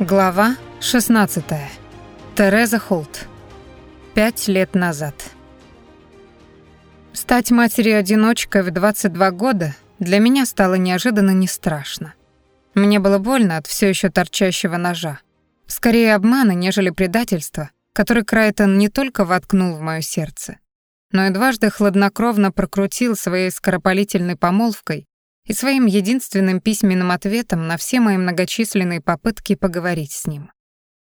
Глава 16. Тереза Холт. Пять лет назад. Стать матерью-одиночкой в 22 года для меня стало неожиданно не страшно. Мне было больно от все еще торчащего ножа. Скорее обмана, нежели предательства, который Крайтон не только воткнул в моё сердце, но и дважды хладнокровно прокрутил своей скоропалительной помолвкой и своим единственным письменным ответом на все мои многочисленные попытки поговорить с ним.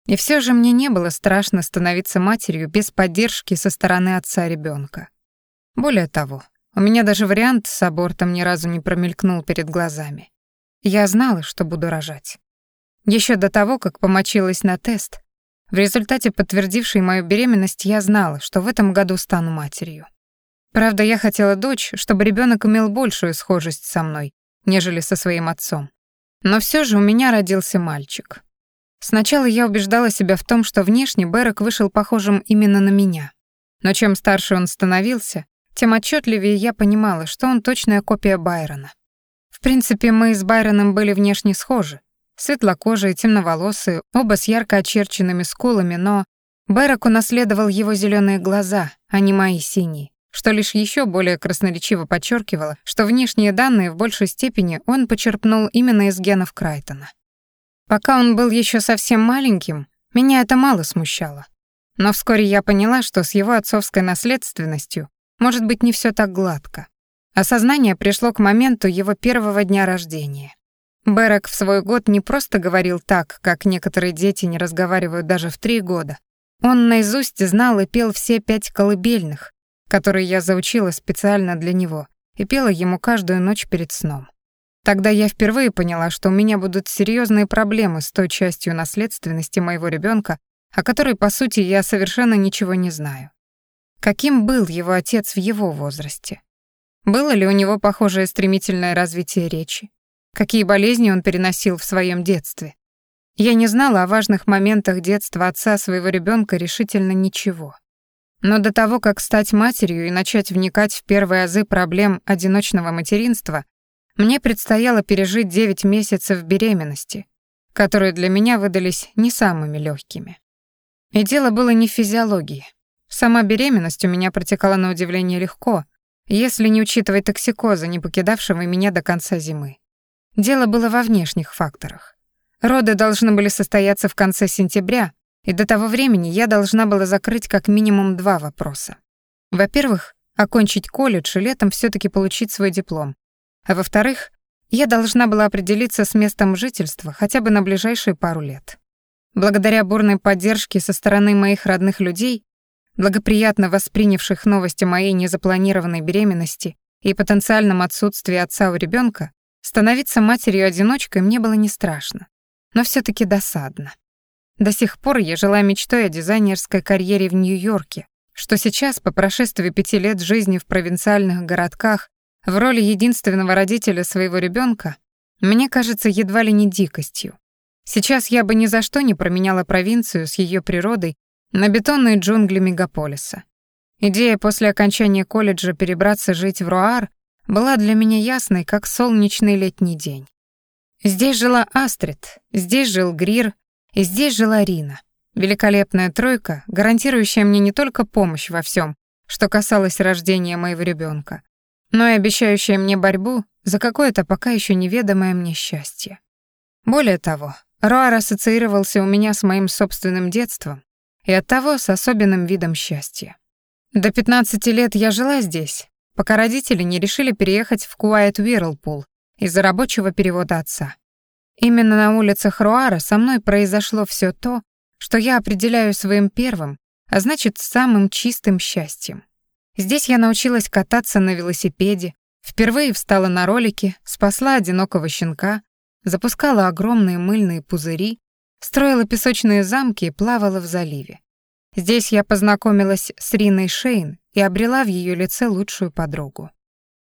И все же мне не было страшно становиться матерью без поддержки со стороны отца ребенка. Более того, у меня даже вариант с абортом ни разу не промелькнул перед глазами. Я знала, что буду рожать. Еще до того, как помочилась на тест, в результате подтвердившей мою беременность, я знала, что в этом году стану матерью. Правда, я хотела дочь, чтобы ребенок имел большую схожесть со мной, нежели со своим отцом. Но все же у меня родился мальчик. Сначала я убеждала себя в том, что внешне Берек вышел похожим именно на меня. Но чем старше он становился, тем отчетливее я понимала, что он точная копия Байрона. В принципе, мы с Байроном были внешне схожи. Светлокожие, темноволосые, оба с ярко очерченными скулами, но Берек унаследовал его зеленые глаза, а не мои синие что лишь еще более красноречиво подчеркивало, что внешние данные в большей степени он почерпнул именно из генов Крайтона. Пока он был еще совсем маленьким, меня это мало смущало. Но вскоре я поняла, что с его отцовской наследственностью может быть не все так гладко. Осознание пришло к моменту его первого дня рождения. Берек в свой год не просто говорил так, как некоторые дети не разговаривают даже в три года. Он наизусть знал и пел все пять колыбельных, которые я заучила специально для него и пела ему каждую ночь перед сном. Тогда я впервые поняла, что у меня будут серьезные проблемы с той частью наследственности моего ребенка, о которой, по сути, я совершенно ничего не знаю. Каким был его отец в его возрасте? Было ли у него похожее стремительное развитие речи? Какие болезни он переносил в своем детстве? Я не знала о важных моментах детства отца своего ребенка решительно ничего. Но до того, как стать матерью и начать вникать в первые азы проблем одиночного материнства, мне предстояло пережить 9 месяцев беременности, которые для меня выдались не самыми легкими. И дело было не в физиологии. Сама беременность у меня протекала на удивление легко, если не учитывать токсикоза, не покидавшего меня до конца зимы. Дело было во внешних факторах. Роды должны были состояться в конце сентября, и до того времени я должна была закрыть как минимум два вопроса. Во-первых, окончить колледж и летом все таки получить свой диплом. А во-вторых, я должна была определиться с местом жительства хотя бы на ближайшие пару лет. Благодаря бурной поддержке со стороны моих родных людей, благоприятно воспринявших новости моей незапланированной беременности и потенциальном отсутствии отца у ребенка, становиться матерью-одиночкой мне было не страшно, но все таки досадно. До сих пор я жила мечтой о дизайнерской карьере в Нью-Йорке, что сейчас, по прошествии пяти лет жизни в провинциальных городках, в роли единственного родителя своего ребенка, мне кажется едва ли не дикостью. Сейчас я бы ни за что не променяла провинцию с ее природой на бетонные джунгли мегаполиса. Идея после окончания колледжа перебраться жить в Руар была для меня ясной, как солнечный летний день. Здесь жила Астрид, здесь жил Грир, и здесь жила Рина. Великолепная тройка, гарантирующая мне не только помощь во всем, что касалось рождения моего ребенка, но и обещающая мне борьбу за какое-то пока еще неведомое мне счастье. Более того, Руар ассоциировался у меня с моим собственным детством и оттого с особенным видом счастья. До 15 лет я жила здесь, пока родители не решили переехать в Куайт Уирлпул из-за рабочего перевода отца. Именно на улицах Руара со мной произошло все то, что я определяю своим первым, а значит, самым чистым счастьем. Здесь я научилась кататься на велосипеде, впервые встала на ролики, спасла одинокого щенка, запускала огромные мыльные пузыри, строила песочные замки и плавала в заливе. Здесь я познакомилась с Риной Шейн и обрела в ее лице лучшую подругу.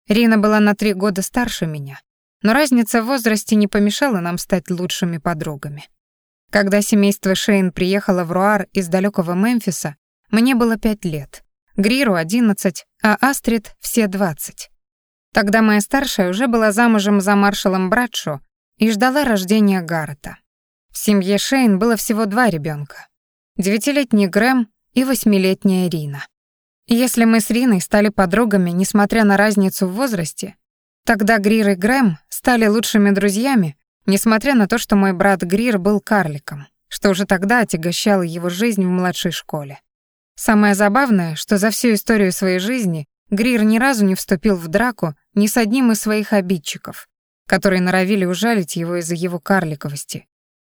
Рина была на три года старше меня, но разница в возрасте не помешала нам стать лучшими подругами. Когда семейство Шейн приехало в Руар из далекого Мемфиса, мне было пять лет, Гриру — одиннадцать, а Астрид — все двадцать. Тогда моя старшая уже была замужем за маршалом Братшо и ждала рождения Гаррета. В семье Шейн было всего два ребенка: девятилетний Грэм и восьмилетняя Рина. Если мы с Риной стали подругами, несмотря на разницу в возрасте, тогда Грир и Грэм стали лучшими друзьями, несмотря на то, что мой брат Грир был карликом, что уже тогда отягощало его жизнь в младшей школе. Самое забавное, что за всю историю своей жизни Грир ни разу не вступил в драку ни с одним из своих обидчиков, которые норовили ужалить его из-за его карликовости.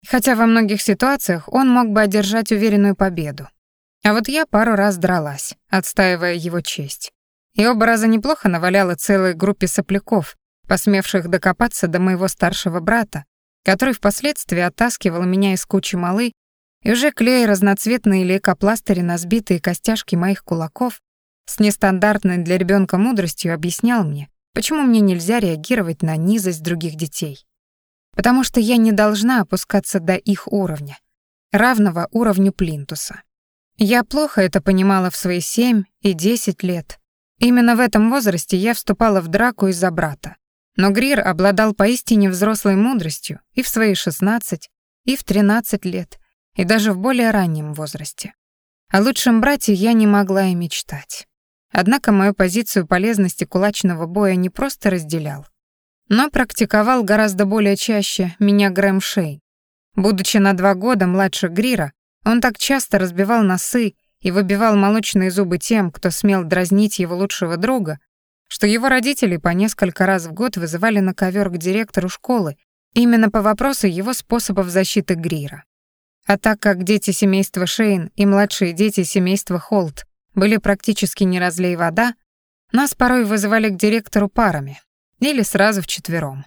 Хотя во многих ситуациях он мог бы одержать уверенную победу. А вот я пару раз дралась, отстаивая его честь. И оба раза неплохо наваляла целой группе сопляков, посмевших докопаться до моего старшего брата, который впоследствии оттаскивал меня из кучи малы и уже клея разноцветные лейкопластыри на сбитые костяшки моих кулаков, с нестандартной для ребенка мудростью объяснял мне, почему мне нельзя реагировать на низость других детей. Потому что я не должна опускаться до их уровня, равного уровню плинтуса. Я плохо это понимала в свои семь и десять лет. Именно в этом возрасте я вступала в драку из-за брата. Но Грир обладал поистине взрослой мудростью и в свои шестнадцать, и в тринадцать лет, и даже в более раннем возрасте. О лучшем брате я не могла и мечтать. Однако мою позицию полезности кулачного боя не просто разделял, но практиковал гораздо более чаще меня Грэм Шейн. Будучи на два года младше Грира, он так часто разбивал носы и выбивал молочные зубы тем, кто смел дразнить его лучшего друга, что его родители по несколько раз в год вызывали на ковер к директору школы именно по вопросу его способов защиты Грира. А так как дети семейства Шейн и младшие дети семейства Холт были практически не разлей вода, нас порой вызывали к директору парами или сразу вчетвером.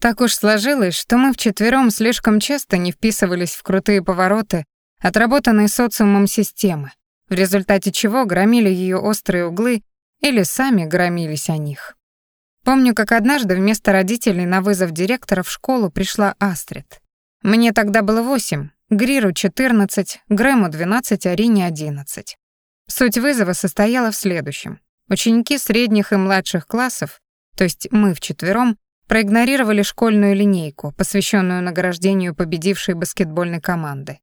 Так уж сложилось, что мы вчетвером слишком часто не вписывались в крутые повороты отработанной социумом системы, в результате чего громили ее острые углы или сами громились о них. Помню, как однажды вместо родителей на вызов директора в школу пришла Астрид. Мне тогда было восемь, Гриру 14, Грэму 12, а Рине 11. Суть вызова состояла в следующем. Ученики средних и младших классов, то есть мы вчетвером, проигнорировали школьную линейку, посвященную награждению победившей баскетбольной команды.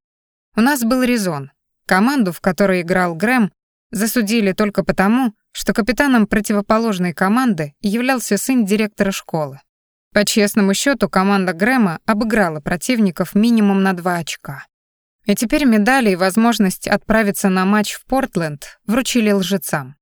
У нас был резон. Команду, в которой играл Грэм, засудили только потому, что капитаном противоположной команды являлся сын директора школы. По честному счету, команда Грэма обыграла противников минимум на два очка. И теперь медали и возможность отправиться на матч в Портленд вручили лжецам.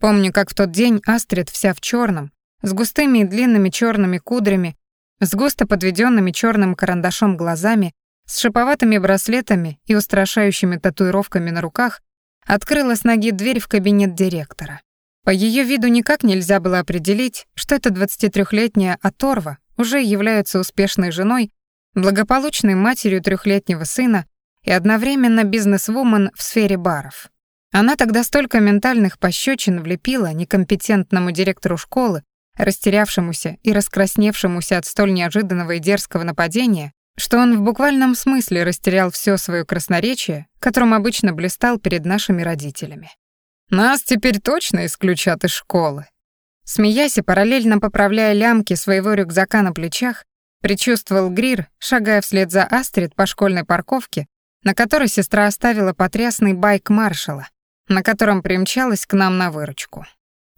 Помню, как в тот день Астрид вся в черном, с густыми и длинными черными кудрями, с густо подведенными черным карандашом глазами, с шиповатыми браслетами и устрашающими татуировками на руках, открыла с ноги дверь в кабинет директора. По ее виду никак нельзя было определить, что эта 23-летняя оторва уже является успешной женой, благополучной матерью трехлетнего сына и одновременно бизнесвумен в сфере баров. Она тогда столько ментальных пощечин влепила некомпетентному директору школы, растерявшемуся и раскрасневшемуся от столь неожиданного и дерзкого нападения, что он в буквальном смысле растерял все свое красноречие, которым обычно блистал перед нашими родителями. «Нас теперь точно исключат из школы». Смеясь и параллельно поправляя лямки своего рюкзака на плечах, предчувствовал Грир, шагая вслед за Астрид по школьной парковке, на которой сестра оставила потрясный байк маршала, на котором примчалась к нам на выручку.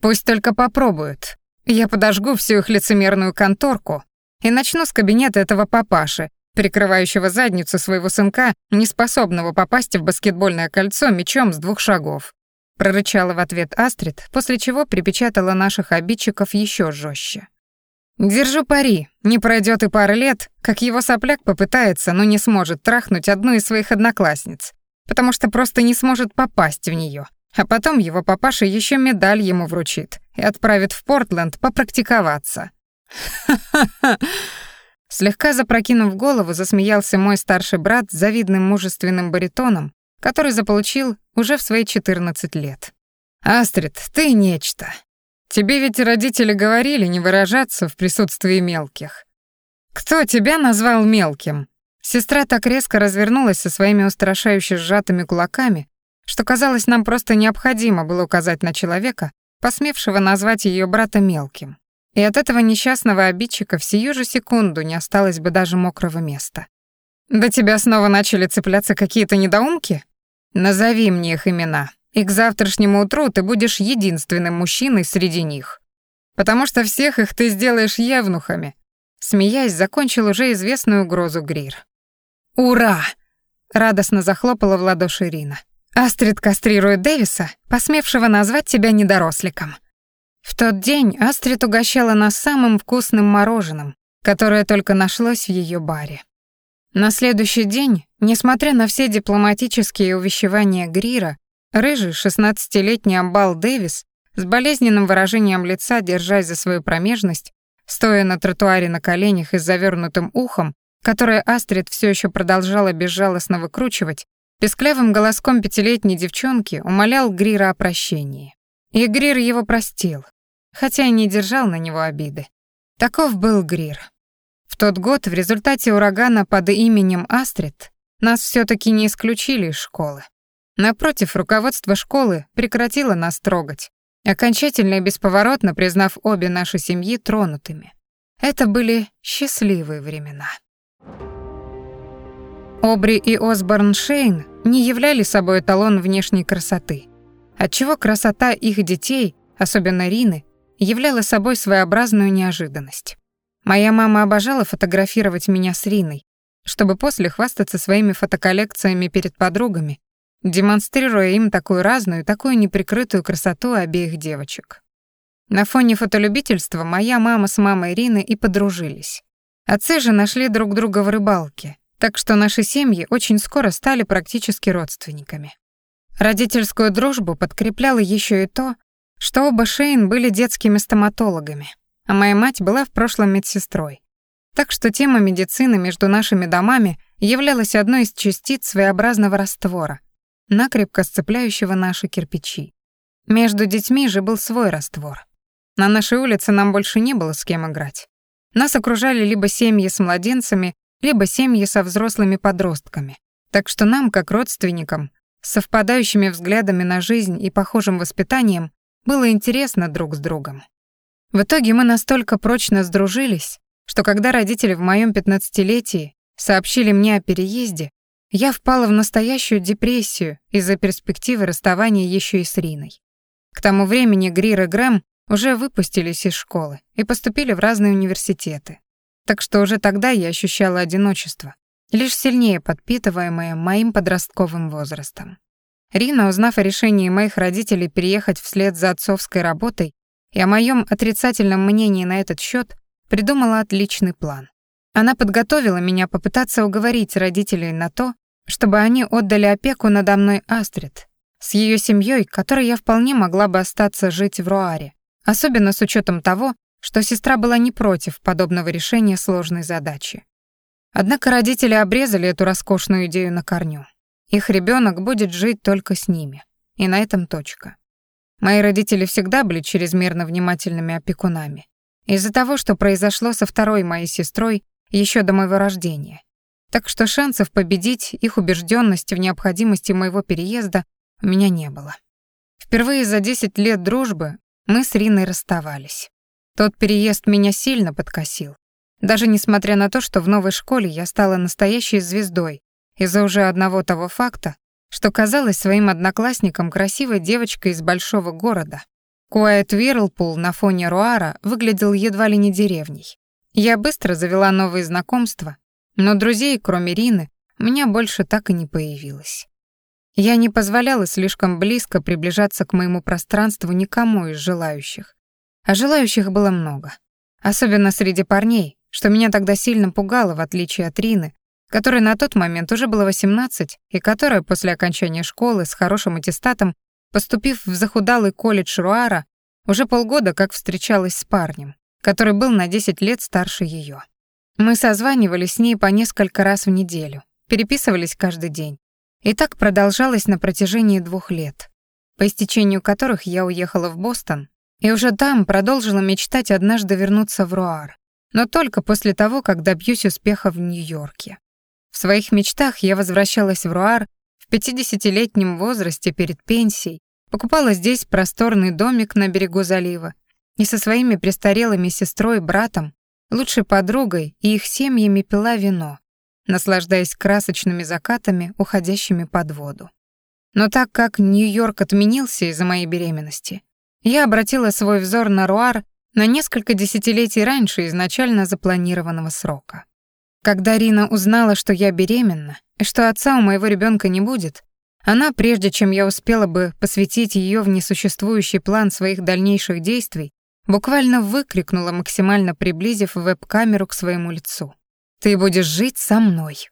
«Пусть только попробуют. Я подожгу всю их лицемерную конторку и начну с кабинета этого папаши, прикрывающего задницу своего сынка, неспособного попасть в баскетбольное кольцо мячом с двух шагов. Прорычала в ответ Астрид, после чего припечатала наших обидчиков еще жестче. Держу пари, не пройдет и пара лет, как его сопляк попытается, но не сможет трахнуть одну из своих одноклассниц, потому что просто не сможет попасть в нее. А потом его папаша еще медаль ему вручит и отправит в Портленд попрактиковаться. Ха-ха-ха! Слегка запрокинув голову, засмеялся мой старший брат с завидным мужественным баритоном, который заполучил уже в свои 14 лет. «Астрид, ты нечто. Тебе ведь родители говорили не выражаться в присутствии мелких. Кто тебя назвал мелким?» Сестра так резко развернулась со своими устрашающе сжатыми кулаками, что казалось нам просто необходимо было указать на человека, посмевшего назвать ее брата мелким. И от этого несчастного обидчика в сию же секунду не осталось бы даже мокрого места. До тебя снова начали цепляться какие-то недоумки? Назови мне их имена, и к завтрашнему утру ты будешь единственным мужчиной среди них. Потому что всех их ты сделаешь евнухами. Смеясь, закончил уже известную угрозу Грир. «Ура!» — радостно захлопала в ладоши Ирина. «Астрид кастрирует Дэвиса, посмевшего назвать тебя недоросликом». В тот день Астрид угощала нас самым вкусным мороженым, которое только нашлось в ее баре. На следующий день, несмотря на все дипломатические увещевания Грира, рыжий шестнадцатилетний амбал Дэвис с болезненным выражением лица, держась за свою промежность, стоя на тротуаре на коленях и с завернутым ухом, которое Астрид все еще продолжала безжалостно выкручивать, песклявым голоском пятилетней девчонки умолял Грира о прощении. И Грир его простил, хотя и не держал на него обиды. Таков был Грир. В тот год в результате урагана под именем Астрид нас все таки не исключили из школы. Напротив, руководство школы прекратило нас трогать, окончательно и бесповоротно признав обе наши семьи тронутыми. Это были счастливые времена. Обри и Осборн Шейн не являли собой эталон внешней красоты, отчего красота их детей, особенно Рины, являла собой своеобразную неожиданность. Моя мама обожала фотографировать меня с Риной, чтобы после хвастаться своими фотоколлекциями перед подругами, демонстрируя им такую разную, такую неприкрытую красоту обеих девочек. На фоне фотолюбительства моя мама с мамой Ирины и подружились. Отцы же нашли друг друга в рыбалке, так что наши семьи очень скоро стали практически родственниками. Родительскую дружбу подкрепляло еще и то, что оба Шейн были детскими стоматологами, а моя мать была в прошлом медсестрой. Так что тема медицины между нашими домами являлась одной из частиц своеобразного раствора, накрепко сцепляющего наши кирпичи. Между детьми же был свой раствор. На нашей улице нам больше не было с кем играть. Нас окружали либо семьи с младенцами, либо семьи со взрослыми подростками. Так что нам, как родственникам, с совпадающими взглядами на жизнь и похожим воспитанием, было интересно друг с другом. В итоге мы настолько прочно сдружились, что когда родители в моем пятнадцатилетии сообщили мне о переезде, я впала в настоящую депрессию из-за перспективы расставания еще и с Риной. К тому времени Грир и Грэм уже выпустились из школы и поступили в разные университеты. Так что уже тогда я ощущала одиночество, лишь сильнее подпитываемое моим подростковым возрастом. Рина, узнав о решении моих родителей переехать вслед за отцовской работой, и о моем отрицательном мнении на этот счет придумала отличный план. Она подготовила меня попытаться уговорить родителей на то, чтобы они отдали опеку надо мной Астрид, с ее семьей, которой я вполне могла бы остаться жить в Руаре, особенно с учетом того, что сестра была не против подобного решения сложной задачи. Однако родители обрезали эту роскошную идею на корню. Их ребенок будет жить только с ними. И на этом точка. Мои родители всегда были чрезмерно внимательными опекунами. Из-за того, что произошло со второй моей сестрой еще до моего рождения. Так что шансов победить их убежденность в необходимости моего переезда у меня не было. Впервые за 10 лет дружбы мы с Риной расставались. Тот переезд меня сильно подкосил. Даже несмотря на то, что в новой школе я стала настоящей звездой из-за уже одного того факта, что казалась своим одноклассником красивой девочкой из большого города. Куайт Вирлпул на фоне Руара выглядел едва ли не деревней. Я быстро завела новые знакомства, но друзей, кроме Рины, у меня больше так и не появилось. Я не позволяла слишком близко приближаться к моему пространству никому из желающих. А желающих было много. Особенно среди парней, что меня тогда сильно пугало, в отличие от Рины, которой на тот момент уже было 18 и которая после окончания школы с хорошим аттестатом, поступив в захудалый колледж Руара, уже полгода как встречалась с парнем, который был на 10 лет старше ее. Мы созванивались с ней по несколько раз в неделю, переписывались каждый день. И так продолжалось на протяжении двух лет, по истечению которых я уехала в Бостон и уже там продолжила мечтать однажды вернуться в Руар, но только после того, как добьюсь успеха в Нью-Йорке. В своих мечтах я возвращалась в Руар в 50-летнем возрасте перед пенсией, покупала здесь просторный домик на берегу залива и со своими престарелыми сестрой братом, лучшей подругой и их семьями пила вино, наслаждаясь красочными закатами, уходящими под воду. Но так как Нью-Йорк отменился из-за моей беременности, я обратила свой взор на Руар на несколько десятилетий раньше изначально запланированного срока. Когда Рина узнала, что я беременна и что отца у моего ребенка не будет, она, прежде чем я успела бы посвятить ее в несуществующий план своих дальнейших действий, буквально выкрикнула, максимально приблизив веб-камеру к своему лицу. «Ты будешь жить со мной».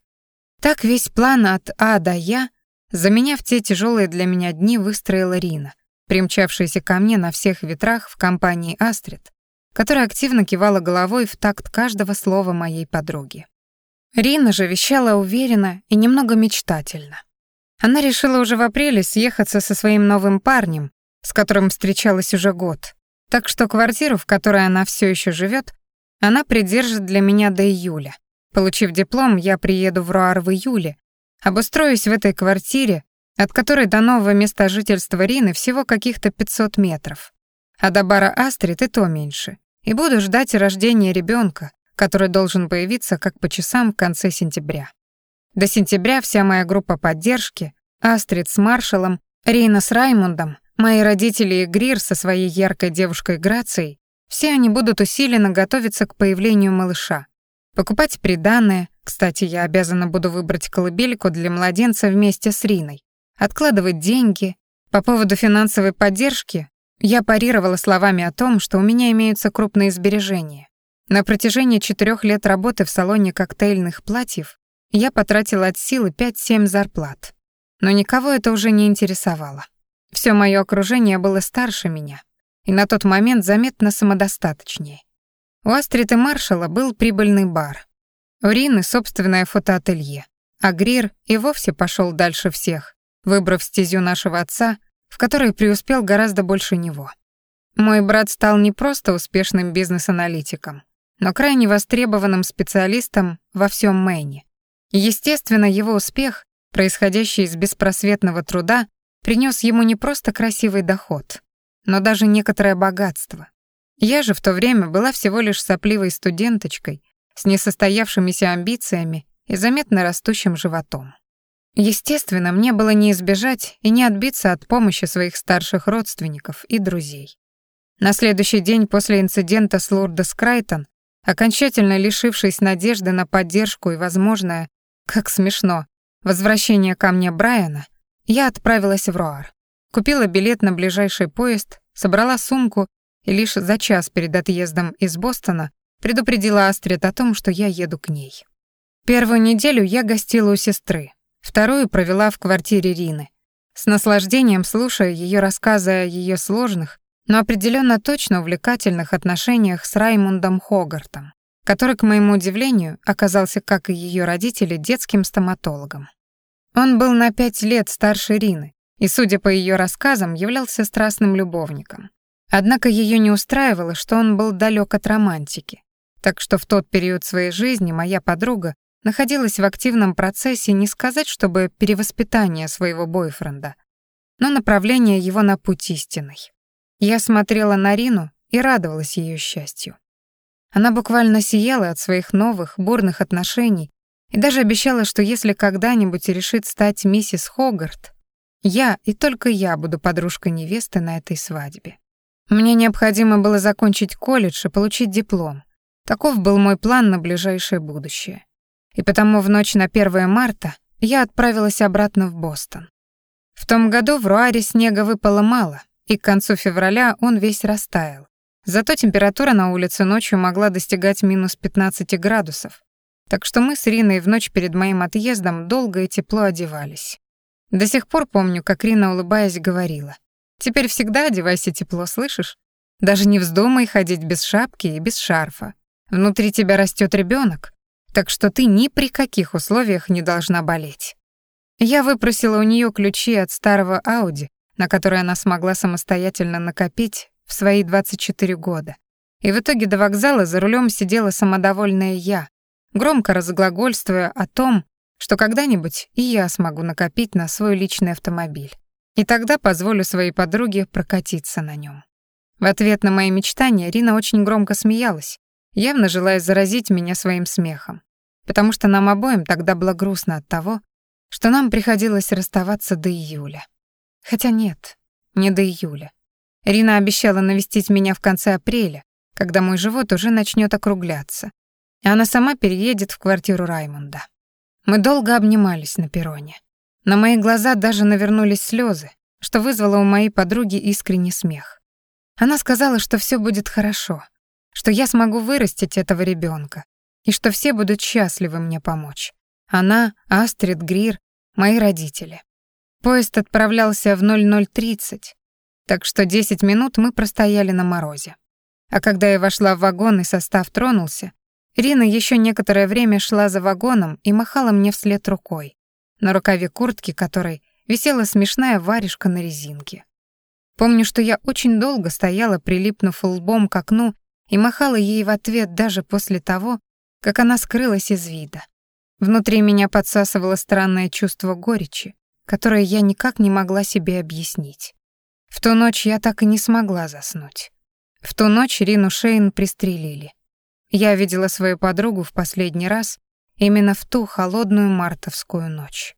Так весь план от А до Я, заменяв те тяжелые для меня дни, выстроила Рина, примчавшаяся ко мне на всех ветрах в компании Астрид, которая активно кивала головой в такт каждого слова моей подруги. Рина же вещала уверенно и немного мечтательно. Она решила уже в апреле съехаться со своим новым парнем, с которым встречалась уже год. Так что квартиру, в которой она все еще живет, она придержит для меня до июля. Получив диплом, я приеду в Руар в июле, обустроюсь в этой квартире, от которой до нового места жительства Рины всего каких-то 500 метров. А до бара Астрид и то меньше. И буду ждать рождения ребенка, который должен появиться как по часам в конце сентября. До сентября вся моя группа поддержки, Астрид с Маршалом, Рейна с Раймондом, мои родители и Грир со своей яркой девушкой Грацией, все они будут усиленно готовиться к появлению малыша. Покупать приданое, кстати, я обязана буду выбрать колыбельку для младенца вместе с Риной, откладывать деньги. По поводу финансовой поддержки я парировала словами о том, что у меня имеются крупные сбережения. На протяжении четырех лет работы в салоне коктейльных платьев я потратила от силы 5-7 зарплат. Но никого это уже не интересовало. Все мое окружение было старше меня, и на тот момент заметно самодостаточнее. У Астрид и Маршала был прибыльный бар. У Рины собственное фотоателье, а Грир и вовсе пошел дальше всех, выбрав стезю нашего отца, в которой преуспел гораздо больше него. Мой брат стал не просто успешным бизнес-аналитиком, но крайне востребованным специалистом во всем Мэйне. Естественно, его успех, происходящий из беспросветного труда, принес ему не просто красивый доход, но даже некоторое богатство. Я же в то время была всего лишь сопливой студенточкой с несостоявшимися амбициями и заметно растущим животом. Естественно, мне было не избежать и не отбиться от помощи своих старших родственников и друзей. На следующий день после инцидента с Лурдес Крайтон, окончательно лишившись надежды на поддержку и возможное как смешно. Возвращение ко мне Брайана. Я отправилась в Руар. Купила билет на ближайший поезд, собрала сумку и лишь за час перед отъездом из Бостона предупредила Астрид о том, что я еду к ней. Первую неделю я гостила у сестры, вторую провела в квартире Рины, с наслаждением слушая ее рассказы о ее сложных, но определенно точно увлекательных отношениях с Раймундом Хогартом который, к моему удивлению, оказался, как и ее родители, детским стоматологом. Он был на пять лет старше Рины и, судя по ее рассказам, являлся страстным любовником. Однако ее не устраивало, что он был далек от романтики. Так что в тот период своей жизни моя подруга находилась в активном процессе не сказать, чтобы перевоспитания своего бойфренда, но направление его на путь истинный. Я смотрела на Рину и радовалась ее счастью. Она буквально сияла от своих новых, бурных отношений и даже обещала, что если когда-нибудь решит стать миссис Хогарт, я и только я буду подружкой невесты на этой свадьбе. Мне необходимо было закончить колледж и получить диплом. Таков был мой план на ближайшее будущее. И потому в ночь на 1 марта я отправилась обратно в Бостон. В том году в Руаре снега выпало мало, и к концу февраля он весь растаял, Зато температура на улице ночью могла достигать минус 15 градусов, так что мы с Риной в ночь перед моим отъездом долго и тепло одевались. До сих пор помню, как Рина, улыбаясь, говорила, «Теперь всегда одевайся тепло, слышишь? Даже не вздумай ходить без шапки и без шарфа. Внутри тебя растет ребенок, так что ты ни при каких условиях не должна болеть». Я выпросила у нее ключи от старого Ауди, на который она смогла самостоятельно накопить в свои 24 года. И в итоге до вокзала за рулем сидела самодовольная я, громко разглагольствуя о том, что когда-нибудь и я смогу накопить на свой личный автомобиль. И тогда позволю своей подруге прокатиться на нем. В ответ на мои мечтания Рина очень громко смеялась, явно желая заразить меня своим смехом. потому что нам обоим тогда было грустно от того, что нам приходилось расставаться до июля. Хотя нет, не до июля. Рина обещала навестить меня в конце апреля, когда мой живот уже начнет округляться, и она сама переедет в квартиру Раймонда. Мы долго обнимались на перроне. На мои глаза даже навернулись слезы, что вызвало у моей подруги искренний смех. Она сказала, что все будет хорошо, что я смогу вырастить этого ребенка и что все будут счастливы мне помочь. Она, Астрид, Грир, мои родители. Поезд отправлялся в 00.30, так что 10 минут мы простояли на морозе. А когда я вошла в вагон и состав тронулся, Рина еще некоторое время шла за вагоном и махала мне вслед рукой, на рукаве куртки которой висела смешная варежка на резинке. Помню, что я очень долго стояла, прилипнув лбом к окну, и махала ей в ответ даже после того, как она скрылась из вида. Внутри меня подсасывало странное чувство горечи, которое я никак не могла себе объяснить. В ту ночь я так и не смогла заснуть. В ту ночь Рину Шейн пристрелили. Я видела свою подругу в последний раз именно в ту холодную мартовскую ночь.